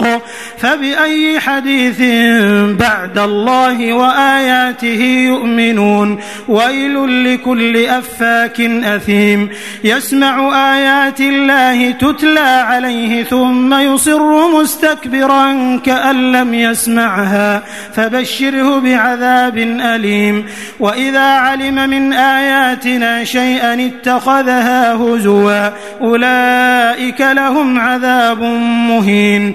الحق فبأي حديث بعد الله وآياته يؤمنون؟ ويل لكل أفاك أثيم. يسمع آيات الله تتلى عليه ثم يصر مستكبرا كأن لم يسمعها فبشره بعذاب أليم. وإذا علم من آياتنا شيئا اتخذها هزوا أولئك لهم عذاب مهين.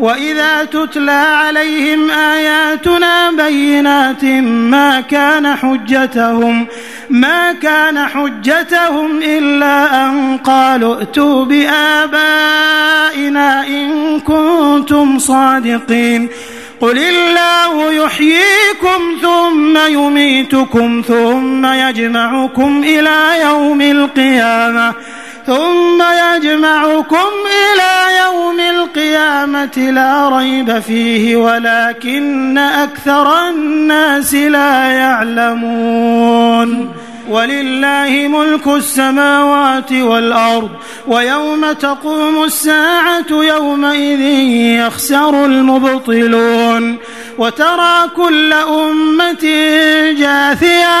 واذا تتلى عليهم اياتنا بينات ما كان حجتهم ما كان حجتهم الا ان قالوا ائتوا بابائنا ان كنتم صادقين قل الله يحييكم ثم يميتكم ثم يجمعكم إلى يوم القيامه ثم يجمعكم إلى يوم القيامه القيامة لا ريب فيه ولكن أكثر الناس لا يعلمون. ولله ملك السماوات والأرض ويوم تقوم الساعة يومئذ يخسر المبطلون. وترى كل أمة جاثية